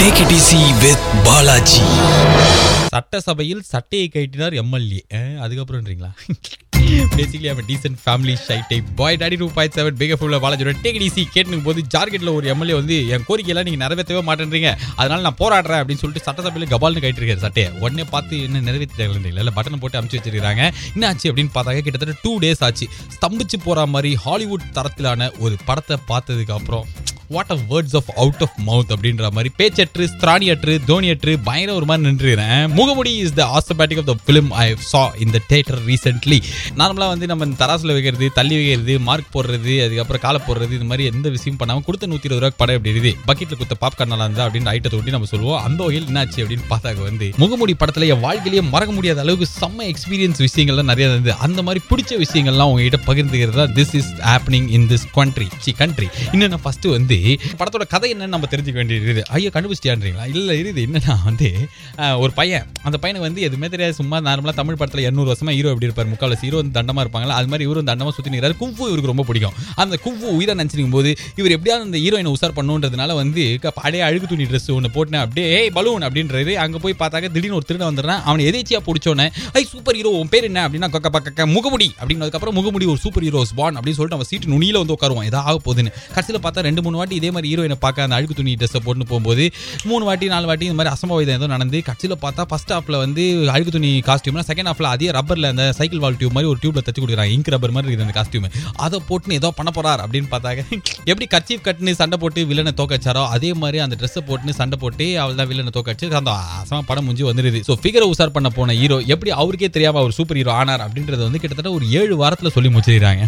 Take it சட்டசபையில் சட்டையை கட்டினார் எம்எல்ஏ. அதுக்கப்புறம்ன்றீங்களா? பேசிக்கலி அவன் decent family shy type boy daddy two point seven PK ஃபுல்ல பாலாஜியோட டேக் டிசி கேட்டுக்கும் போது ஜார்க்கெட்டில் ஒரு எம்எல்ஏ வந்து என் கோரிக்கையெல்லாம் நீங்கள் நிறைவேற்றவே மாட்டேன்றீங்க. அதனால நான் போராடுறேன் அப்படின்னு சொல்லிட்டு சட்டசபையில் கபால்னு கட்டிருக்காரு சட்டையை. உடனே பார்த்து என்ன நிறைவேற்றிட்டாங்க இல்லை பட்டனை போட்டு அமுச்சு வச்சிருக்காங்க என்ன ஆச்சு அப்படின்னு பார்த்தாங்க கிட்டத்தட்ட டூ டேஸ் ஆச்சு. ஸ்தம்பிச்சு போற மாதிரி ஹாலிவுட் தரத்திலான ஒரு படத்தை பார்த்ததுக்கு அப்புறம் what of words of out of mouth அப்படின்ற மாதிரி பேச்சற்று ஸ்திராணியற்று தோனியற்று பயங்கர ஒரு மாதிரி நின்றுறேன் Mugamoodi is the asthmatic of the film I saw இந்த தேட்டர் ரீசென்ட்லி நார்மலாக வந்து நம்ம இந்த தராசில் வைக்கிறது தள்ளி வைக்கிறது மார்க் போடுறது அதுக்கப்புறம் காலை போடுறது இது மாதிரி எந்த விஷயம் பண்ணாமல் கொடுத்த நூற்றி இருபது ரூபாய்க்கு படம் எப்படி இருக்குது? பக்கெட்டில் கொடுத்த பாப்கார்ன் நல்லா இருந்தா அப்படின்னு ஐட்டத்தை ஒட்டி நம்ம சொல்லுவோம். அந்த வகையில் என்னாச்சு அப்படின்னு பார்த்தாக்க வந்து முகமுடி படத்தில் என் வாழ்க்கையிலேயே மறக்க முடியாத அளவுக்கு செம்ம எக்ஸ்பீரியன்ஸ் விஷயங்கள்லாம் நிறைய இருந்தது. அந்த மாதிரி பிடிச்ச விஷயங்கள்லாம் உங்ககிட்ட பகிர்ந்துக்கிறது தான் this is happening in this country see country இன்னும் ஃபஸ்ட்டு வந்து படத்தோட கதை என்னன்னு நம்ம தெரிஞ்சுக்க வேண்டியது ஐயோ கண்டுபிடிச்சிட்டியான்றீங்களா? இல்லை இருக்குது. என்னன்னா வந்து ஒரு பையன். அந்த பையனுக்கு வந்து எதுவுமே தெரியாது. சும்மா நார்மலாக தமிழ் படத்தில் இரநூறு வருஷமா ஹீரோ எப்படி இருப்பார்? முக்கால் ஹீரோ வந்து தண்டமாக இருப்பாங்களா? அது மாதிரி இவரும் தண்டமாக சுற்றி நிற்கிறாரு குங்ஃபு இவருக்கு ரொம்ப பிடிக்கும். அந்த குங்ஃபு உயிரை நினச்சிருக்கும் போது இவர் எப்படியாவது அந்த ஹீரோயினை உசார் பண்ணுன்றதுனால வந்து க- பழைய அழுகு துணி ட்ரெஸ் ஒன்று போட்டேன் அப்படியே ஏய் பலூன் அப்படின்றது அங்கே போய் பார்த்தாக்க திடீர்னு ஒரு திருட வந்துடுறான். அவனை எதேச்சியாக பிடிச்சோன்னே ஐ சூப்பர் ஹீரோ உன் பேர் என்ன? அப்படின்னா கக்க பக்க முகமுடி. அப்படின்னதுக்கப்புறம் முகமுடி ஒரு சூப்பர் ஹீரோஸ் பான் அப்படின்னு சொல்லிட்டு அவன் சீட்டு நுனியில் வந்து உட்காருவான். ஏதாவது ஆக போகுதுன்னு. கடைசியில் பார்த்தா ரெண்டு மூணு வாட்டி இதே மாதிரி ஹீரோயினை பார்க்க அந்த அழுக்கு துணி ட்ரெஸ்ஸை போட்டு போகும்போது மூணு வாட்டி நாலு வாட்டி இந்த மாதிரி அசம்பாவிதம் ஏதோ நடந்து கட்சியில் பார்த்தா ஃபர்ஸ்ட் ஹாஃப்ல வந்து அழுக்கு துணி காஸ்டியூம்னா செகண்ட் ஹாஃபில் அதே ரப்பரில் அந்த சைக்கிள் வால் டியூப் மாதிரி ஒரு டியூப்ல தச்சு கொடுக்குறாங்க. இங்க் ரப்பர் மாதிரி இருக்குது அந்த காஸ்டியூம் அதை போட்டுன்னு ஏதோ பண்ண போறார் அப்படின்னு பார்த்தாங்க எப்படி கர்ச்சீஃப் கட்டுன்னு சண்டை போட்டு வில்லனை தோக்கச்சாரோ அதே மாதிரி அந்த ட்ரெஸ்ஸை போட்டுன்னு சண்டை போட்டு அவள் தான் வில்லனை தோக்கச்சு அந்த அசமா படம் முடிஞ்சு வந்துருது. ஸோ ஃபிகரை உசார் பண்ண போன ஹீரோ எப்படி அவருக்கே தெரியாம அவர் சூப்பர் ஹீரோ ஆனார் அப்படின்றது வந்து கிட்டத்தட்ட ஒரு ஏழு வாரத்தில் சொல்லி முடிச்சிருக்காங்க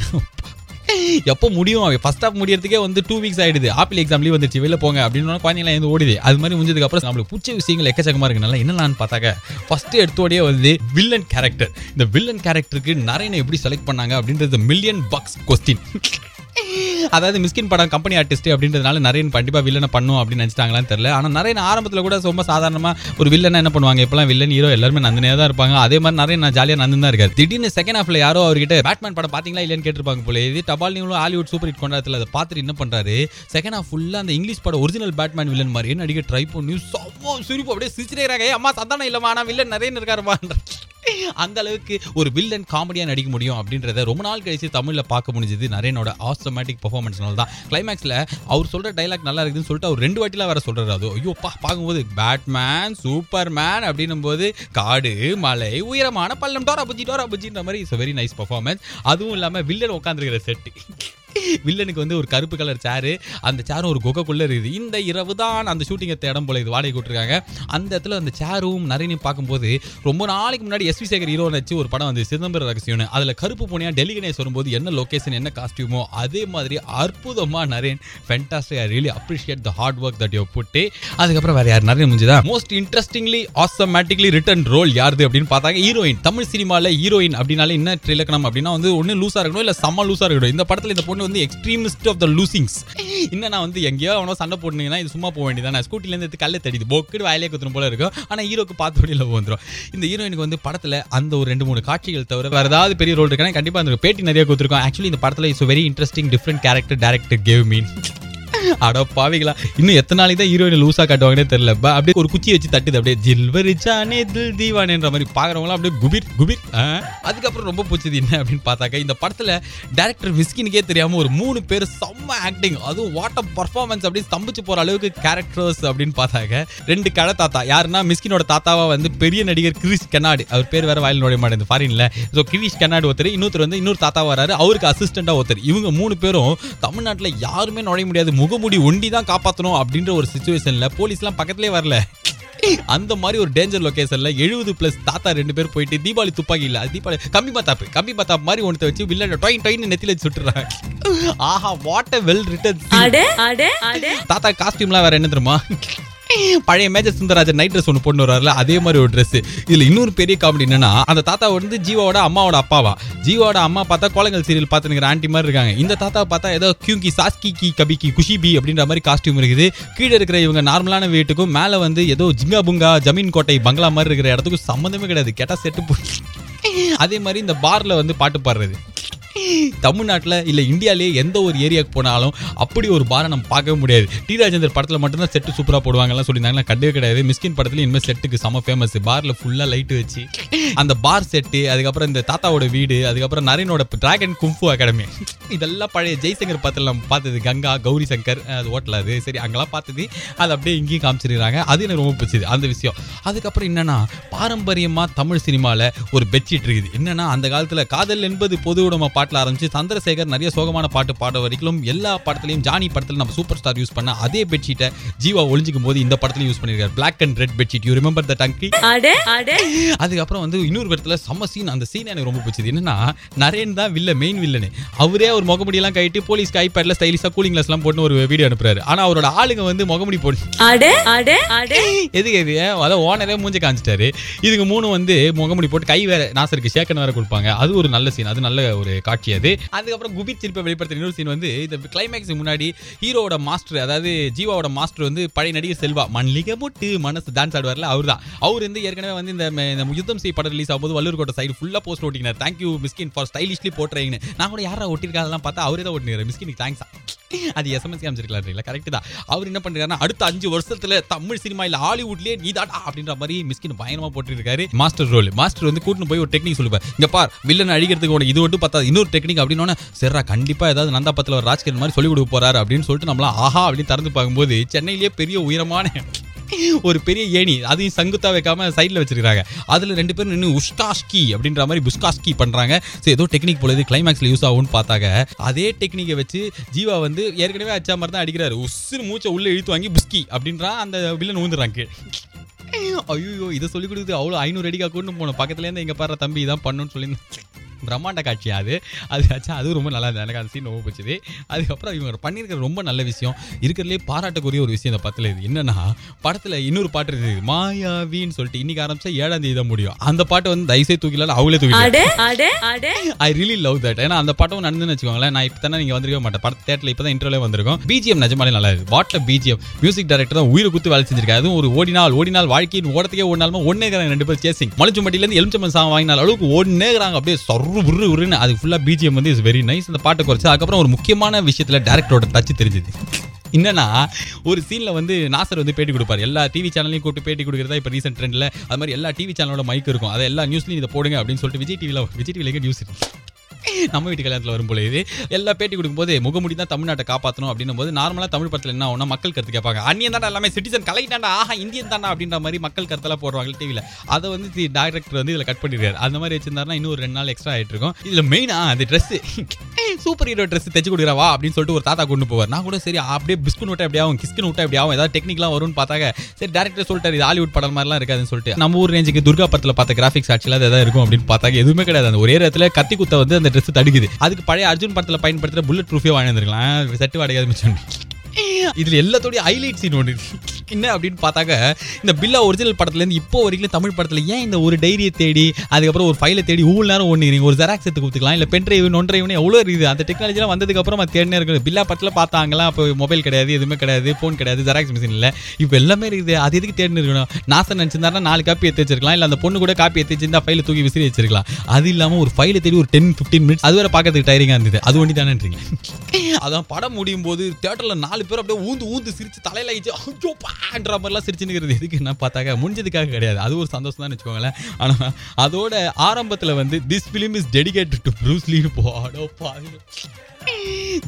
எப்போ முடியும்? அவன் ஃபர்ஸ்ட் ஆஃப் முடியறதுக்கே வந்து டூ வீக்ஸ் ஆயிடுது. ஆப்பிள் எக்ஸாம் லீவ் வந்துருச்சு. வெளில போங்க அப்படின்னு குழந்தைங்களாம் வந்து ஓடுது. அது மாதிரி முடிஞ்சதுக்கு அப்புறம் நம்மளுக்கு பிடிச்ச விஷயங்கள் எக்கச்சக்கமா இருக்குனால என்னலான்னு பார்த்தாக்க ஃபர்ஸ்ட் எடுத்தோடயே வந்து வில்லன் கேரக்டர் இந்த வில்லன் கேரக்டருக்கு நரேனை எப்படி செலக்ட் பண்ணாங்க அப்படின்றது மில்லியன் பக்ஸ் கொஸ்டின் அதாவது மிஸ்கின் படம் கம்பெனி ஆர்டிஸ்ட் அப்படின்றதுனால நிறைய கண்டிப்பாக வில்லனை பண்ணும் அப்படின்னு நினச்சிட்டாங்களான்னு தெரியல. ஆனால் நிறைய ஆரம்பத்தில் கூட ரொம்ப சாதாரணமாக ஒரு வில்லனை என்ன பண்ணுவாங்க? இப்பெல்லாம் வில்லன் ஹீரோ எல்லாருமே நந்தினே தான் இருப்பாங்க. அதே மாதிரி நிறைய நான் ஜாலியாக நந்தன் தான் இருக்காரு. திடீர்னு செகண்ட் ஹாஃப்ல யாரோ அவர்கிட்ட பேட்மேன் படம் பார்த்தீங்களா இல்லையான்னு கேட்டிருப்பாங்க போல. இது டபால் நீங்களும் ஹாலிவுட் சூப்பர் ஹிட் கொண்டாடத்தில் அதை பார்த்துட்டு என்ன பண்ணுறாரு செகண்ட் ஹாஃப் ஃபுல்லாக அந்த இங்கிலீஷ் படம் ஒரிஜினல் பேட்மேன் வில்லன் மாதிரி. நடிக்க ட்ரை பண்ணி சும்மா சிரிப்பு அப்படியே சிரிச்சிட்டே இருக்காங்க. அம்மா சந்தானம் இல்லைம்மா. ஆனால் வில்லன் நிறைய இருக்காருமான்ற அந்த அளவுக்கு ஒரு வில்லன் காமெடியா நடிக்க முடியும் அப்படின்றத ரொம்ப நாள் கழிச்சு தமிழ்ல பார்க்க முடிஞ்சது நரேனோட ஆஸ்டமேட்டிக் பர்ஃபார்மன்ஸ்னால தான். கிளைமேக்ஸ்ல அவர் சொல்ற டைலாக் நல்லா இருக்குதுன்னு சொல்லிட்டு அவர் ரெண்டு வாட்டிலாம் வேற சொல்றாரு. அது ஐயோ பா பார்க்கும்போது பேட்மேன் சூப்பர் மேன் அப்படின்னும் போது காடு மலை உயரமான பள்ளம் டோரா புஜி டோரா புஜின்ற மாதிரி இட்ஸ் வெரி நைஸ் பர்ஃபார்மன்ஸ் அதுவும் இல்லாம வில்லன் உட்காந்துருக்கிற செட்டு வில்லனுக்கு வந்து ஒரு கருப்பு கலர் சேரு அந்த சேரும் ஒரு குகைக்குள்ள இருக்குது. இந்த இரவு தான் அந்த ஷூட்டிங் எடுத்த இடம் போல இது வாடகை விட்டுருக்காங்க. அந்த இடத்துல அந்த சேரும் நரேனையும் பார்க்கும்போது ரொம்ப நாளைக்கு முன்னாடி எஸ்வி சேகர் ஹீரோ வச்சு ஒரு படம் வந்து சிதம்பர ரகசியம்னு. அதில் கருப்பு பூனையா டெல்லி கணேஷ் வரும்போது என்ன லொக்கேஷன் என்ன காஸ்டியூமோ அதே மாதிரி அற்புதமா Naren fantastic I really appreciate the hard work that you put அதுக்கப்புறம் வேற யார்? Naren முடிஞ்சுதான் most interestingly automatically written role யாருது அப்படின்னு பார்த்தாங்க? ஹீரோயின் தமிழ் சினிமாவில் ஹீரோயின் அப்படின்னாலே என்ன இலக்கணம் அப்படின்னா வந்து ஒன்று லூஸாக இருக்கணும் இல்லை செம்ம லூஸாக இருக்கணும். இந்த படத்தில் இந்த பொண்ணு வந்து எக்ஸ்ட்ரீமிஸ்ட் ஆஃப் த லூசிங்ஸ் என்ன நான் வந்து எங்கேயோ அவனோ சண்டை போட்டுனீங்கன்னா இது சும்மா போக வேண்டியதான் நான் எடுத்து கல்லை தடிது போக்குடு வயலே குத்துரும் போல இருக்கும். ஆனால் ஹீரோக்கு பார்த்து வழியில வந்துடும் இந்த ஹீரோயினுக்கு வந்து படத்தில் அந்த ஒரு ரெண்டு மூணு காட்சிகள் தவிர வேற ஏதாவது பெரிய ரோல் இருக்குன்னா கண்டிப்பாக அந்த பேட்டி நிறைய கொடுத்துருக்கோம். ஆக்சுவலி இந்த படத்தில் it's very interesting different character director gave mean அட பாவிகளா இன்னும் எத்தனை நாளைக்கு தான் ஹீரோயின் லூசா காட்டுவாங்கன்னே தெரியல. அப்படியே ஒரு குச்சி வச்சு தட்டுது அப்படியே ஜில்வரி ஜானே தில் தீவானேன்ற மாதிரி பாக்குறவங்களாம் அப்படியே குபிர் குபிர் அதுக்கப்புறம் ரொம்ப பிடிச்சது என்ன அப்படின்னு பார்த்தாக்க இந்த படத்துல டேரக்டர் மிஸ்கினுக்கே தெரியாம ஒரு மூணு பேர் செம்ம ஆக்டிங் அதுவும் வாட் பர்ஃபார்மன்ஸ் அப்படியே ஸ்தம்பிச்சு போற அளவுக்கு கேரக்டர்ஸ் அப்படின்னு பார்த்தாக்க ரெண்டு கடை தாத்தா. யாருன்னா மிஸ்கினோட தாத்தாவா வந்து பெரிய நடிகர் கிரிஷ் கண்ணாடு அவர் பேர் வேற வாயில் நுழைய மாட்டேங்குது ஃபாரின்ல ஸோ கிரிஷ் கண்ணாடு ஒருத்தர் இன்னொருத்தர் வந்து இன்னொரு தாத்தா வராரு அவருக்கு அசிஸ்டண்டா ஒருத்தர். இவங்க மூணு பேரும் தமிழ்நாட்டில் யாருமே நுழைய முடியாது. முகமுடி ஒண்டி தான் காப்பாத்தணும் அப்படின்ற ஒரு சுச்சுவேஷன்ல போலீஸ்லாம் பக்கத்துலயே வரல. அந்த மாதிரி ஒரு டேஞ்சர் லொகேஷன்ல எழுபது பிளஸ் தாத்தா ரெண்டு பேர் போயிட்டு தீபாவளி துப்பாக்கி இல்ல தீபாவளி கம்பி பத்தாப்பு கம்பி பத்தாப்பு மாதிரி ஒன்றத்தை வச்சு வில்லன் டொயின் டொயின் நெத்தில சுட்டுறாங்க. ஆஹா வாட் வெல் அட தாத்தா காஸ்டியூம்லாம் வேற என்ன தெரியுமா? பழைய மேஜர் சுந்தராஜன் நைட் ட்ரெஸ் ஒன்று போட்டு வர்றாருல அதே மாதிரி ஒரு ட்ரெஸ் இதில் இன்னொரு பெரிய காமெடி என்னன்னா அந்த தாத்தா வந்து ஜீவாவோட அம்மாவோட அப்பாவா? ஜீவாவோட அம்மா பார்த்தா கோலங்கள் சீரியல் பார்த்துங்கிற ஆண்டி மாதிரி இருக்காங்க. இந்த தாத்தா பார்த்தா ஏதோ கியூங்கி சாஸ்கி கி கபிக்கி குஷி பி அப்படின்ற மாதிரி காஸ்டியூம் இருக்குது. கீழே இருக்கிற இவங்க நார்மலான வீட்டுக்கும் மேலே வந்து ஏதோ ஜிங்கா புங்கா ஜமீன் கோட்டை பங்களா மாதிரி இருக்கிற இடத்துக்கும் சம்மந்தமே கிடையாது. கேட்டா செட்டு போட்டு அதே மாதிரி இந்த பார்ல வந்து பாட்டு பாடுறது. தமிழ்நாட்டில் இல்லை இந்தியாவிலேயே எந்த ஒரு ஏரியாவுக்கு போனாலும் அப்படி ஒரு பாரை நம்ம பார்க்கவே முடியாது. டி. ராஜேந்தர் படத்தில் மட்டும்தான் செட்டு சூப்பராக போடுவாங்கலாம் சொல்லியிருந்தாங்க கண்டவே கிடையாது. மிஸ்கின் படத்துல இனிமேல் செட்டுக்கு செம ஃபேமஸ் பார்ல ஃபுல்லாக லைட் வச்சு அந்த பார் செட்டு அதுக்கப்புறம் இந்த தாத்தாவோட வீடு அதுக்கப்புறம் நரேனோட டிராகன் கும்ஃபு அகாடமி இதெல்லாம் பழைய ஜெய்சங்கர் படத்தில் நம்ம பார்த்தது கங்கா கௌரி சங்கர் அது ஓட்டல அது. சரி அங்கெல்லாம் பார்த்தது. அது அப்படியே இங்கேயும் காமிச்சிருக்கிறாங்க. அது எனக்கு ரொம்ப பிடிச்சது அந்த விஷயம். அதுக்கப்புறம் என்னன்னா பாரம்பரியமாக தமிழ் சினிமாவில் ஒரு பெட்ஷீட் இருக்குது. என்னன்னா அந்த காலத்தில் காதல் என்பது பொது உடம பாட்டில் ஆரம்பிச்சு சந்திரசேகர் நிறைய சோகமான பாட்டு பாட வரைக்கும் எல்லா படத்துலையும் ஜானி படத்தில் நம்ம சூப்பர் ஸ்டார் யூஸ் பண்ண அதே பெட்ஷீட்டை ஜீவா ஒளிஞ்சிக்கும் போது இந்த படத்துலையும் யூஸ் பண்ணியிருக்காரு black and red bedsheet you remember the donkey அதுக்கப்புறம் வந்து இன்னொரு இடத்துல செம்ம சீன் அந்த சீன் எனக்கு ரொம்ப பிடிச்சது. என்னன்னா நரேன் தான் வில்ல மெயின் வில்லனு அவரே ஒரு முகமுடியெல்லாம் கட்டிட்டு போலீஸ்க்கு ஐபேட்ல ஸ்டைலிஷா கூலிங் கிளாஸ்லாம் போட்டு ஒரு வீடியோ அனுப்புறாரு. ஆனா அவரோட ஆளுங்க வந்து முகமுடி அட எதுக்கு எது அதான் ஓனரே மூஞ்சி காமிச்சிட்டாரு. இதுக்கு மூணு வந்து முகமுடி போட்டு கை வேற நாசருக்கு சேக்கன் வேற கொடுப்பாங்க. அது ஒரு நல்ல சீன் அது நல்ல ஒரு காட்சி அது அதுக்கப்புறம் குபித் திருப்பி வெளிப்படுத்த இன்னொரு சீன் வந்து இந்த கிளைமேக்ஸ் முன்னாடி ஹீரோவோட மாஸ்டர் அதாவது ஜீவாவோட மாஸ்டர் வந்து பழைய நடிகர் செல்வா மல்லிகை முட்டு மனசு டான்ஸ் ஆடுவார்ல அவர் தான் அவர் வந்து ஏற்கனவே வந்து இந்த யுத்தம் செய் படம் ரிலீஸ் ஆகும்போது வள்ளூர் கோட்டை சைடு ஃபுல்லாக post ஓட்டினார் thank you Mysskin for stylishly போட்டுறீங்கன்னு நான் கூட யாரா ஒட்டிருக்கா அதெல்லாம் பார்த்தா அவரே தான் ஓட்டினார் மிஸ்கினுக்கு தேங்க்ஸ் அது எஸ்எம்எஸ் காமிச்சிருக்கலாம் இல்லை கரெக்ட் தான். அவர் என்ன பண்றாருன்னா அடுத்த அஞ்சு வருஷத்துல தமிழ் சினிமா இல்ல ஹாலிவுட்லயே நீதாடா அப்படின்ற மாதிரி மிஸ்கின் பயங்கரமா போட்டுருக்காரு. மாஸ்டர் ரோல் மாஸ்டர் வந்து கூட்டின்னு போய் ஒரு டெக்னிக் சொல்லுவார். இங்க பார் வில்லன் அழிக்கிறதுக்கு உனக்கு இது மட்டும் பார்த்தா இன்னும் ஒரு டெக்னிக் அப்படின்னு சரிடா கண்டிப்பா ஏதாவது நந்தா பத்துல ஒரு ராஜ்கிரண் மாதிரி சொல்லி கொடுக்க போறாரு அப்படின்னு சொல்லிட்டு நம்மளாம் ஆஹா அப்படின்னு திறந்து பார்க்கும்போது சென்னையிலேயே பெரிய உயரமான ஒரு பெரிய ஏணி அதையும் சங்குத்தா வைக்காம சைடில் வச்சிருக்காங்க அதுல ரெண்டு பேரும் நின்று உஷ்காஸ்கி அப்படின்ற மாதிரி புஷ்காஸ்கி பண்றாங்க. சரி ஏதோ டெக்னிக் போல இது கிளைமேக்ஸ்ல யூஸ் ஆகும்னு பார்த்தாங்க. அதே டெக்னிக்கை வச்சு ஜீவா வந்து ஏற்கனவே அச்சா மாதிரி தான் அடிக்கிறாரு. உசுறு மூச்சை உள்ளே இழுத்து வாங்கி புஸ்கி அப்படின்றா அந்த வில்லன் ஊந்துடுறாங்க ஐயோ இதை சொல்லி கொடுத்து அவ்வளோ ஐநூறு அடிக்கா கொண்டு போனோம். பக்கத்துலேருந்து எங்க பாரு தம்பி இதான் பண்ணணும்னு சொல்லி பிரம்மாண்ட காட்சி அது. அது ஆச்சா அதுவும் ரொம்ப நல்லா இருந்தது. எனக்கு அந்த சீன் ரொம்ப பிடிச்சது. அதுக்கப்புறம் இவங்க பண்ணியிருக்கிற ரொம்ப நல்ல விஷயம் இருக்கிறதுலே பாராட்டக்கூடிய ஒரு விஷயம் இந்த படத்தில் இது. என்னன்னா படத்தில் இன்னொரு பாட்டு இருக்குது. மாயாவின்னு சொல்லிட்டு இன்னைக்கு ஆரம்பிச்சா ஏழாம் தேதி தான் முடியும். அந்த பாட்டு வந்து தயவுசே தூக்கிலாம் அவங்களே தூக்கி ஐ ரியலி லவ் தட் ஏன்னா அந்த படம் நடந்துன்னு வச்சுக்கோங்களேன். நான் இப்போ தானே நீங்கள் வந்திருக்க மாட்டேன் படம் தேட்டரில் இப்போ தான் இன்டர்வியூலே வந்திருக்கோம் பிஜிஎம் நிஜமாலே நல்லா இருக்கு. வாட்ல பிஜிஎம் மியூசிக் டைரக்டர் தான் உயிரை குத்து வேலை செஞ்சிருக்காரு. அதுவும் ஒரு ஓடினால் ஓடினால் வாழ்க்கையின் ஓடத்துக்கே ஓடினாலும் ஒன்னே ரெண்டு பேர் சேசிங் மலைச்சும்பட்டியிலேருந்து எலுமிச்சம்பன் சாங் வாங்கினால் அளவுக்கு ஒன்னே இருக்கிறாங்க. அப்படியே சொரு உரு உரு உருன்னு அது ஃபுல்லாக பிஜிஎம் வந்து இஸ் வெரி நைஸ் அந்த பாட்டை குறைச்சி அதுக்கப்புறம் ஒரு முக்கியமான விஷயத்தில் டேரக்டரோட டச்சு தெரிஞ்சுது. என்னன்னா ஒரு சீனில் வந்து நாசர் வந்து பேட்டி கொடுப்பார். எல்லா டிவி சேனலையும் கூப்பிட்டு பேட்டி கொடுக்குறதா இப்போ ரீசெண்ட் ட்ரெண்டில் அது மாதிரி எல்லா டிவி சேனலோட மைக் இருக்கும். அதை எல்லா நியூஸ்லையும் இதை போடுங்க அப்படின்னு சொல்லிட்டு விஜய் டிவியில் விஜய் டிவிலேயே நியூஸ் இருக்கு. நம்ம வீட்டு கல்யாணத்தில் வரும் போல இது. எல்லா பேட்டி கொடுக்கும்போது முகமுடி தான் தமிழ்நாட்டை காப்பாற்றணும் அப்படின்னும் போது நார்மலாக தமிழ் படத்தில் என்ன ஆகும்னா மக்கள் கருத்து கேட்பாங்க. அந்நியன் தாண்டா எல்லாமே சிட்டிசன் கலைட்டாண்டா ஆஹா இந்தியன் தாண்டா அப்படின்ற மாதிரி மக்கள் கருத்தெல்லாம் போடுவாங்க டிவியில் அதை வந்து டேரக்டர் வந்து இதில் கட் பண்ணிருக்காரு. அந்த மாதிரி வச்சிருந்தாருன்னா இன்னும் ஒரு ரெண்டு நாள் எக்ஸ்ட்ரா ஆகிட்டு இருக்கும் இதில் மெயினாக அந்த ட்ரெஸ் சூப்பர் ஹீரோ ட்ரெஸ் தைச்சு கொடுக்குறவா அப்படின்னு சொல்லிட்டு ஒரு தாத்தா கொண்டு போவார். நான் கூட சரி அப்படியே பிஸ்குன் விட்டா எப்படி ஆகும் கிஸ்கின் விட்டா எப்படி ஆகும் ஏதாவது டெக்னிக்லாம் வரும்னு பார்த்தாங்க. சரி டேரக்டர் சொல்லிட்டாரு இது ஹாலிவுட் படம் மாதிரிலாம் இருக்காதுன்னு சொல்லிட்டு. நம்ம ஊர் ரேஞ்சுக்கு துர்கா படத்தில் பார்த்த கிராஃபிக்ஸ் ஆக்சுவலாக எதாவது இருக்கும் அப்படின்னு பார்த்தாங்க. எதுவுமே கிடையாது. அந்த ஒரே இடத்துல கத்தி குத்த வந்து அந்த ட்ரெஸ் தடுக்குது. அதுக்கு பழைய அர்ஜுன் படத்தில் பயன்படுத்துகிற புல்லட் ப்ரூஃபே வாங்கியிருந்துருக்கலாம் செட்டு வாடகை மிச்சம். இதுல எல்லாத்தோடைய ஹைலைட் சீன் ஒன்று. என்ன அப்படின்னு பார்த்தாக்க இந்த பில்லா ஒரிஜினல் படத்துலேருந்து இப்போ வரைக்கும் தமிழ் படத்தில் ஏன் இந்த ஒரு டைரியை தேடி அதுக்கப்புறம் ஒரு ஃபைலை தேடி ஊழல் நேரம் ஒன்று ஒரு ஜெராக்ஸ் எடுத்து கொடுத்துக்கலாம் இல்லை பென் டிரைவ் நொன் டிரைவ்னு எவ்வளோ இருக்குது? அந்த டெக்னாலஜிலாம் வந்ததுக்கப்புறம் அது தேடினே இருக்குது பில்லா படத்தில் பார்த்தாங்களா அப்போ மொபைல் கிடையாது எதுவுமே கிடையாது ஃபோன் கிடையாது ஜெராக்ஸ் மிஷின் இல்லை. இப்போ எல்லாமே இருக்குது. அது எதுக்கு தேடினு இருக்கணும்? நாசன் நினச்சிருந்தாருன்னா நாலு காப்பி எடுத்து வச்சிருக்கலாம் இல்லை அந்த பொண்ணு கூட காப்பி எடுத்து வச்சிருந்தா ஃபைலை தூக்கி விசிறி வச்சிருக்கலாம். அது இல்லாமல் ஒரு ஃபைலை தேடி ஒரு டென் ஃபிஃப்டீன் மினிட்ஸ் அது வேற பார்க்கறதுக்கு டைரிங்காக இருந்தது. அது ஒண்டி தானேன்றீங்க. அதான் படம் முடியும் போது தேட்டரில் நாலு பேர் அப்படியே ஊந்து ஊந்து சிரிச்சு தலையில் ஆயிடுச்சு ஐயோ ஆன்ற மாதிரிலாம் சிரிச்சுன்னு எதுக்கு? என்ன பார்த்தாக்க முடிஞ்சதுக்காக கிடையாது. அது ஒரு சந்தோஷம் தான் வச்சுக்கோங்களேன். ஆனால் அதோட ஆரம்பத்தில் வந்து this film is dedicated to ப்ரூஸ்லின்னு போடோ பாருங்க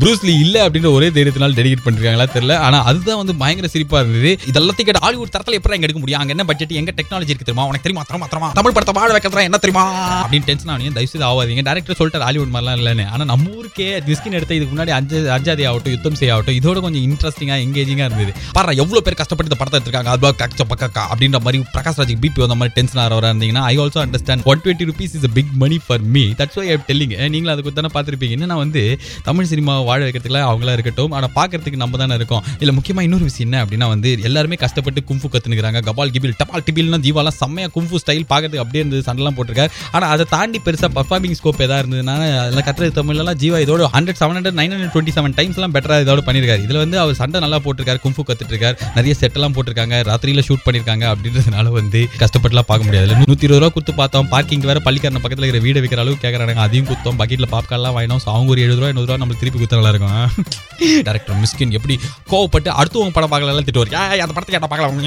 ப்ரூஸ்லி இல்ல அப்படின்ற ஒரே தைரியத்தினால டெடிகேட் பண்ணிருக்காங்களா தெரியல. ஆனா அதுதான் வந்து பயங்கர சிரிப்பா இருந்தது. இதெல்லாத்தையும் கேட்ட ஹாலிவுட் தரத்துல எப்படி எங்க எடுக்க முடியும்? அங்க என்ன பட்ஜெட் எங்க டெக்னாலஜி இருக்கு தெரியுமா? உனக்கு தெரியுமா? தரமா தரமா. தமிழ் படத்தை வாழ வைக்கிறதா என்ன தெரியுமா? அப்படின்னு டென்ஷன் ஆனியும் தயவு செய்து ஆகாதீங்க டேரக்டர் சொல்லிட்டு ஹாலிவுட் மாதிரிலாம் இல்லைன்னு. ஆனா நம்ம ஊருக்கே மிஸ்கின் எடுத்த இதுக்கு முன்னாடி அஞ்சு அஞ்சாதி ஆகட்டும் யுத்தம் செய்ய ஆகட்டும் இதோட கொஞ்சம் இன்ட்ரெஸ்டிங்கா எங்கேஜிங்கா இருந்தது. பாரு எவ்வளவு பேர் கஷ்டப்பட்டு இந்த படத்தை எடுத்திருக்காங்க. அதுவா கச்ச பக்கா அப்படின்ற மாதிரி பிரகாஷ் ராஜ் பிபி வந்த மாதிரி டென்ஷன் ஆகிறவரா இருந்தீங்கன்னா I also understand one twenty rupees is big money for me that's why I telling நீங்களும் அதுக்கு தானே பார்த்துருப்பீங்க. என்னன்னா வந்து தமிழ் சினிமாவை வாழ வைக்கிறதுக்குலாம் அவங்களா இருக்கட்டும் ஆனால் பார்க்கறதுக்கு நம்ம தானே இருக்கோம். இல்லை முக்கியமாக இன்னொரு விஷயம் என்ன அப்படின்னா வந்து எல்லாருமே கஷ்டப்பட்டு கும்ஃபு கற்றுனுக்குறாங்க கபால் கிபில் டபால் டிபில்னா ஜீவாலாம் செம்மையாக கும்ஃபு ஸ்டைல் பார்க்கறதுக்கு அப்படியே இருந்து சண்டைலாம் போட்டிருக்காரு. ஆனால் அதை தாண்டி பெருசாக பர்ஃபார்மிங் ஸ்கோப் எதாவது இருந்ததுன்னா அதில் கத்துறது தமிழ்லாம் ஜீவா இதோட hundred seven hundred nine hundred twenty seven டைம்ஸ்லாம் பெட்டராக இதோட பண்ணியிருக்காரு இதில் வந்து அவர் சண்டை நல்லா போட்டிருக்காரு கும்ஃபு கத்துட்டு இருக்காரு. நிறைய செட்டெல்லாம் போட்டிருக்காங்க ராத்திரியில் ஷூட் பண்ணியிருக்காங்க அப்படின்றதுனால வந்து கஷ்டப்பட்டுலாம் பார்க்க முடியாது. நூற்றி இருபது ரூபா கொடுத்து பார்த்தோம். பார்க்கிங் வேற பள்ளிக்காரன் பக்கத்தில் இருக்கிற வீடு வைக்கிற அளவுக்கு கேட்கறாங்க அதையும் குத்தோம். பக்கெட்டில் பாப்கார்லாம் வாங்கினோம். அவங்க ஒரு எழுபது ரூபா எண்பது ரூபா நம்மளுக்கு திருப்பி குத்த நல்லா இருக்கும். டேரக்டர் மிஸ்கின் எப்படி கோவப்பட்டு அடுத்தவங்க படம் பார்க்கலாம் திட்டுவார். அந்த படத்தை கேட்டால் பார்க்கலாம்.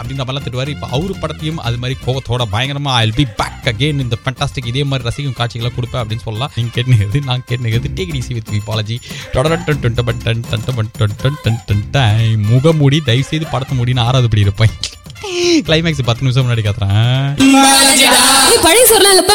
அப்படின்ற மாதிரிலாம் திட்டுவார். இப்போ அவரு படத்தையும் அது மாதிரி கோவத்தோட பயங்கரமா ஐ பி பேக் அகேன் இந்த ஃபண்டாஸ்டிக் இதே மாதிரி ரசிக்கும் காட்சிகளை கொடுப்பேன் அப்படின்னு சொல்லலாம். நீங்கள் கேட்டுங்கிறது நான் கேட்டுங்கிறது take DC with Balaji Mugamoodi தயவு செய்து படத்தை மூடின்னு ஆறாவது படி இருப்பேன். கிளைமேக்ஸ் பத்து நிமிஷம் முன்னாடி கத்துறேன். பழைய சொல்லலாம்